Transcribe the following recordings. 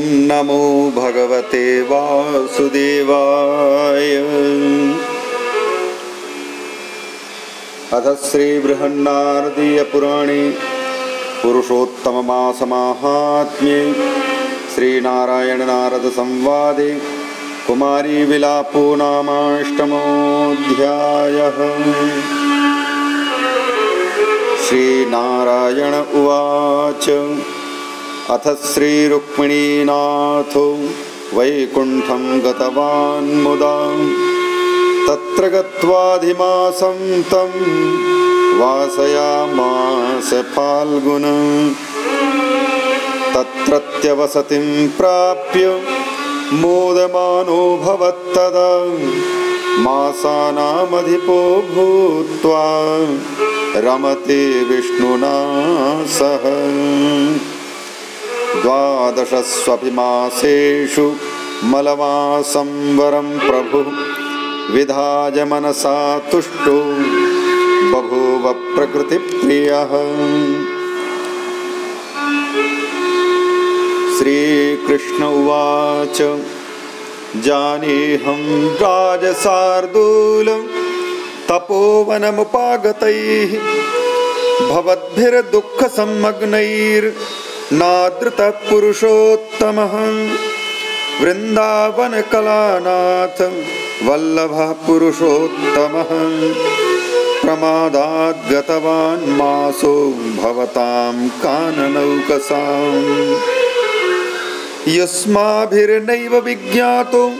ॐ नमो भगवते वासुदेवाय। अथ श्रीबृहन्नारदीयपुराणे पुरुषोत्तममासमाहात्म्ये श्रीनारायणनारदसंवादे कुमारीविलापो नामाष्टमोऽध्यायः श्रीनारायण उवाच अथ श्रीरुक्मिणीनाथो वैकुण्ठं गतवान् मुदा तत्र गत्वाधिमासं तं वासयामास फाल्गुन। तत्रत्यवसतिं प्राप्य मोदमानो भवत्तदा मासानामधिपो भूत्वा रमते विष्णुना सह द्वादशस्वपि मासेषु विधाय मनसा तुष्टो बभूव प्रकृतिप्रियः। श्रीकृष्ण उवाच जानेऽहं राजसार्दूल तपोवनमुपागतैः भवद्भिर्दुःखसंमग्नैर्नादृतः पुरुषोत्तमः वृन्दावनकलानाथ वल्लभः पुरुषोत्तमः प्रमादाद् गतवान् मासो भवतां काननौकसाम्। यस्माभिर्नैव विज्ञातो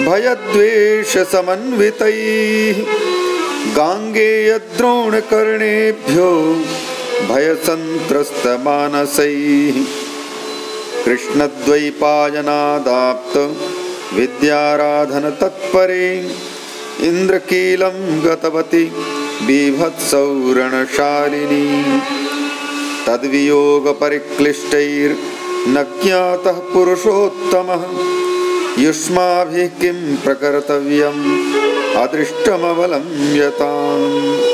भयद्वेषसमन्वितैः। गाङ्गेयद्रोणकर्णेभ्यो भयसन्त्रस्तमानसैः कृष्णद्वैपायनादाप्त विद्याराधनतत्परे इन्द्रकीलं गतवती बीभत्सौरणशालिनी। तद्वियोगपरिक्लिष्टैर्न ज्ञातः पुरुषोत्तमः। युष्माभिः किं प्रकर्तव्यम्? अदृष्टमवलम्ब्यताम्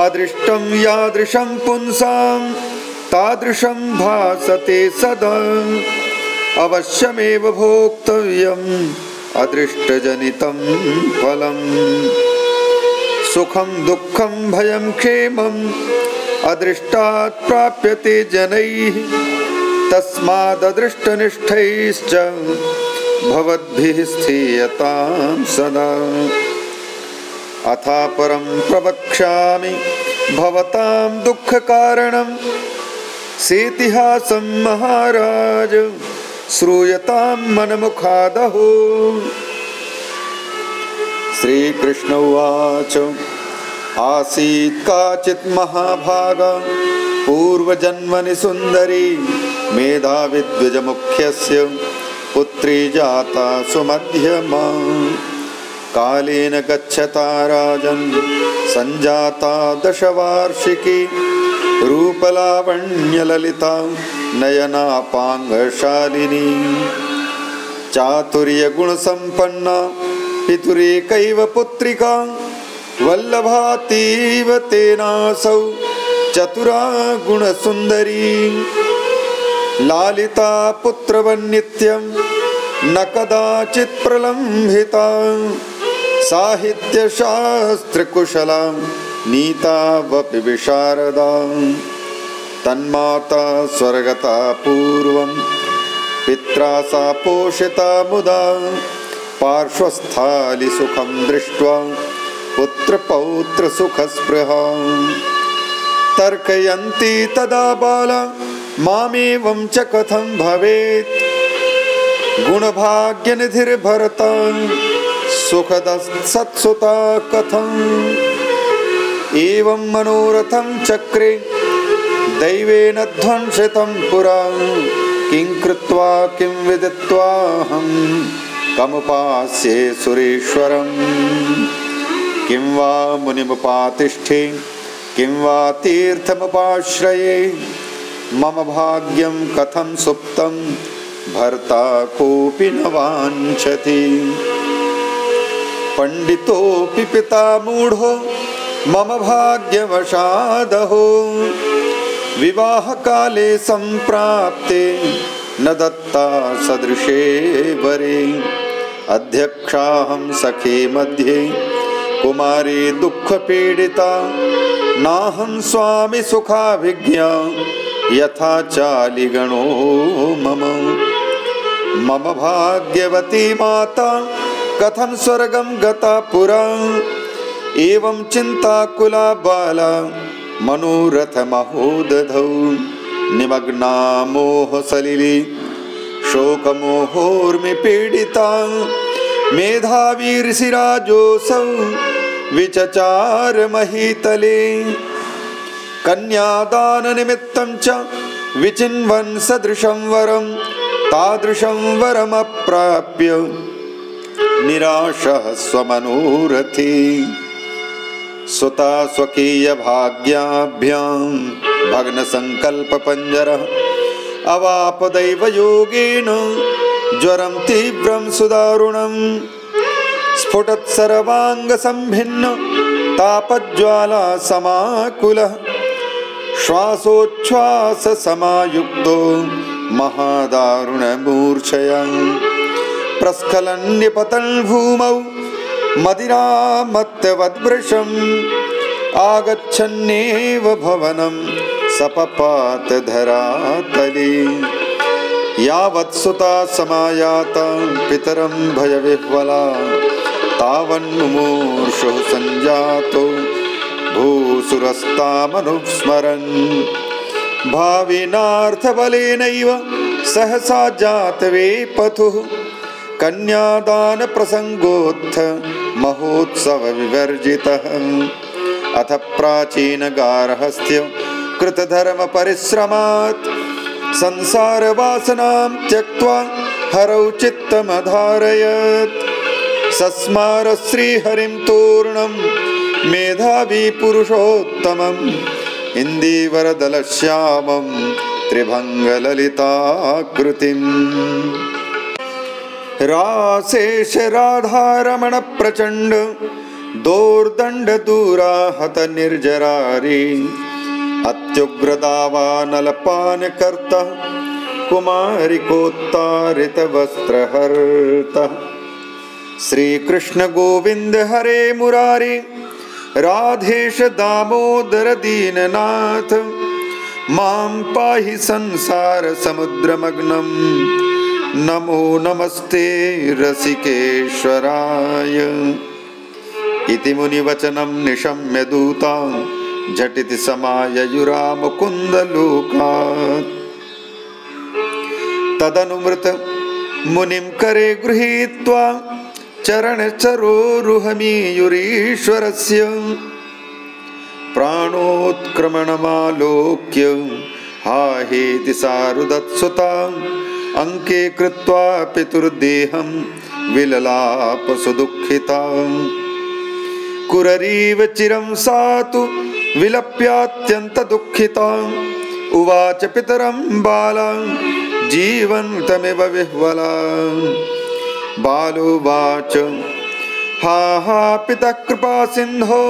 अदृष्टं यादृशं पुंसां तादृशं भासते सदा। अवश्यमेव भोक्तव्यम् अदृष्टजनितं फलम्। सुखं दुःखं भयं क्षेमम् अदृष्टात् प्राप्यते जनैः। तस्माददृष्टनिष्ठैश्च भवद्भिः स्थीयतां सदा अथापरं प्रवक्ष्यामि। भवतां दुःखकारणं। सेतिहासं महाराज श्रूयतां मनमुखादहो। श्रीकृष्ण उवाच आसीत् काचित् महाभागा पूर्वजन्मनि सुन्दरी मेधाविद्विजमुख्यस्य पुत्री जाता सुमध्यमा कालेन गच्छता राजन् सञ्जाता दशवार्षिकी रूपलावण्यललिता नयनापाङ्गशालिनी। चातुर्यगुणसम्पन्ना पितुरेकैव पुत्रिका वल्लभातीव तेनासौ चतुरा गुणसुन्दरी लालिता पुत्रवन्नित्यं न कदाचित् प्रलम्बिता साहित्यशास्त्रकुशला नीतावपि विशारदा तन्माता स्वर्गता पूर्वं पित्रा सा पोषिता मुदा पार्श्वस्थालिसुखं दृष्ट्वा पुत्रपौत्रसुखस्पृहा। तर्कयन्ति तदा बाला मामेवं च कथं भवेत्? गुणभाग्यनिधिर्भरता सुखदसत्सुता कथम्। एवं मनोरथं चक्रे दैवेन ध्वंसितं पुरा। किं कृत्वा किं विदित्वाहं कमुपास्ये सुरेश्वरम्। किं वा मुनिमुपातिष्ठे किं वा तीर्थमुपाश्रये मम भाग्यं कथं सुप्तं भर्ता कोऽपि न वाञ्छति पण्डितोऽपि पिता मूढो मम भाग्यवशादहो। विवाहकाले सम्प्राप्ते न दत्ता सदृशे वरे। अध्यक्षाहं सखे मध्ये कुमारी दुःखपीडिता नाहं स्वामि सुखाभिज्ञा यथा चालिगणो मम। मम भाग्यवती माता कथं स्वर्गं गता पुरा? एवं चिन्ताकुला बाला मनोरथमहोदधौ निमग्ना मोहसलिली शोकमोहोर्मिपीडिता मेधावीर्षिराजोऽसौ विचचारमहीतले कन्यादाननिमित्तं च विचिन्वन् सदृशं वरं तादृशं वरमप्राप्य निराशः स्वमनोरथे सुता स्वकीयभाग्याभ्यां भग्नसङ्कल्पपञ्जरः। अवापदैवयोगेन ज्वरं तीव्रं सुदारुणं। स्फुटत्सर्वाङ्गसम्भिन्न तापज्वालासमाकुलः श्वासोच्छ्वाससमायुक्तो महादारुणमूर्छया प्रस्खलन्निपतन् भूमौ मदिरामत्यवद्वृशम् आगच्छन्नेव भवनं सपपातधरातले। यावत् सुता समायाता पितरं भयविह्वला। तावन्मुमूर्षुः सञ्जातो भूसुरस्तामनुस्मरन्। भाविनार्थबलेनैव सहसा जातवे पथुः कन्यादानप्रसङ्गोत्थ महोत्सवविवर्जितः। अथ प्राचीनगार्हस्थ्य कृतधर्मपरिश्रमात् संसारवासनां त्यक्त्वा हरौ चित्तमधारयत्। सस्मारश्रीहरिं तूर्णं मेधावीपुरुषोत्तमम् इन्दीवरदलश्यामं त्रिभङ्गललिताकृतिम् राशेषराधारमणप्रचण्ड दोर्दण्डदूराहतनिर्जरारी अत्युग्रदावानलपानकर्तः कुमारिकोत्तारितवस्त्रहर्तः श्रीकृष्णगोविन्द हरे मुरारी राधेश दामोदर दीननाथ। मां पाहि संसारसमुद्रमग्नम् नमो नमस्ते रसिकेश्वराय। इति मुनिवचनं निशम्य दूता झटिति समाययुरामुकुन्दलोकात्। तदनुमृत मुनिं करे गृहीत्वा चरणचरोरुहमीयुरीश्वरस्य प्राणोत्क्रमणमालोक्य हाहेति सारुदत्सुता अङ्के कृत्वा पितुर्देहं विललापसुदुःखिता कुररीव चिरं सा तु विलप्यात्यन्तदुःखिता उवाच पितरं बाला जीवन्तमिव विह्वला बालोवाच हा हा पितः कृपासिन्धो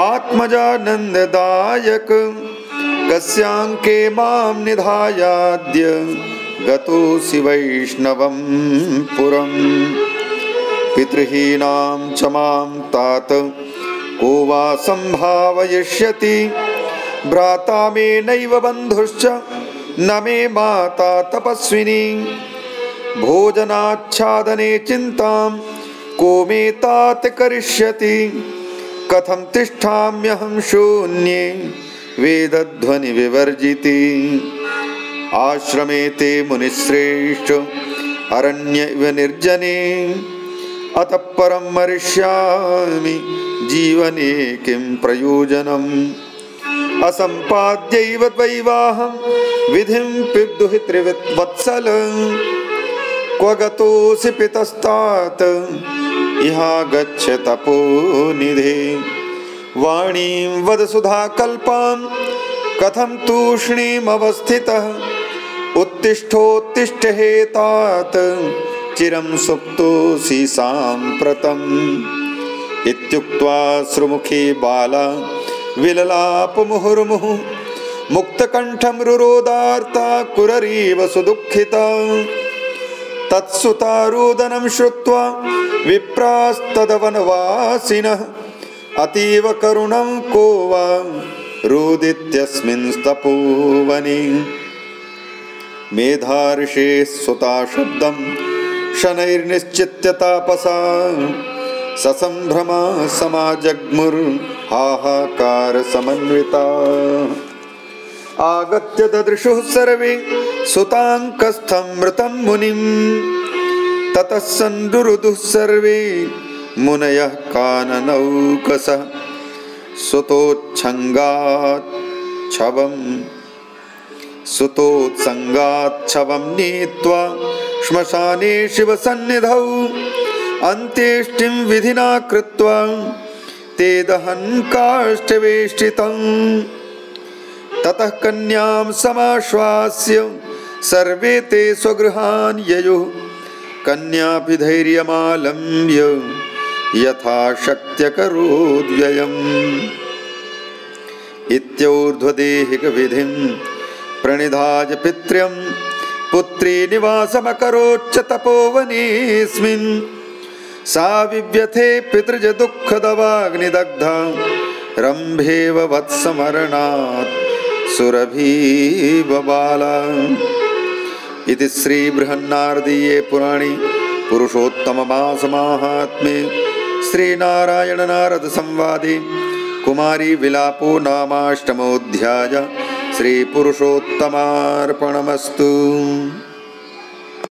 आत्मजानन्ददायक। कस्याङ्के मां निधायाद्य गतोऽसि वैष्णवं पुरम्। पितृहीनां च मां तात को वा सम्भावयिष्यति? भ्राता मे नैव बन्धुश्च न मे माता तपस्विनी। भोजनाच्छादने चिन्तां को मे तात करिष्यति? कथं तिष्ठाम्यहं शून्ये वेदध्वनिविवर्जिते आश्रमे ते मुनिश्रेष्ठ अरण्य इव निर्जने अतः परं मरिष्यामि जीवने किं प्रयोजनम्? असम्पाद्यैव द्वैवाहं विधिं पिबुहि त्रिवत्सल क्व गतोऽसि पितस्तात् इहागच्छ तपोनिधे वाणीं वद सुधाकल्पां कथं तूष्णीमवस्थितः उत्तिष्ठोत्तिष्ठ हेतात् चिरं सुप्तोऽसि साम्प्रतम् इत्युक्त्वा श्रुमुखी बाला विललापमुहुर्मुहुः मुक्तकण्ठं रुरोदार्ता कुररीव सुदुःखिता। तत्सुतारोदनं श्रुत्वा विप्रास्तदवनवासिनः अतीव करुणं को वा रुदित्यस्मिंस्तपोवने मेधार्षे सुता शब्दं शनैर्निश्चित्यतापसा ससम्भ्रमा समाजग्मुर्हाहाकारसमन्विता आगत्य ददृशुः सर्वे सुताङ्कस्थं मृतं मुनिम् ततः सन्दुरुदुः सर्वे मुनयः काननौकस सुतोच्छङ्गाच्छवम् सुतोत्सङ्गाच्छवं नीत्वा श्मशाने शिवसन्निधौ अन्त्येष्टिं विधिना कृत्वा ते दहन् काष्ठवेष्टितम् ततः कन्यां समाश्वास्य सर्वे ते स्वगृहान् ययुः। कन्यापि धैर्यमालम्ब्य यथा शक्त्यकरोद्व्ययम् इत्यौर्ध्वदेहिकविधिं प्रणिधाय पित्र्यं पुत्री निवासमकरोच्च तपोवनेऽस्मिन्। सा विव्यथे पितृजदुःखदवाग्निदग्धा रम्भेव वत्समरणात् सुरभीबबाला इति श्रीबृहन्नारदीये पुराणे पुरुषोत्तममासमाहात्म्ये श्रीनारायणनारदसंवादे कुमारीविलापो नामाष्टमोऽध्याय श्रीपुरुषोत्तमार्पणमस्तु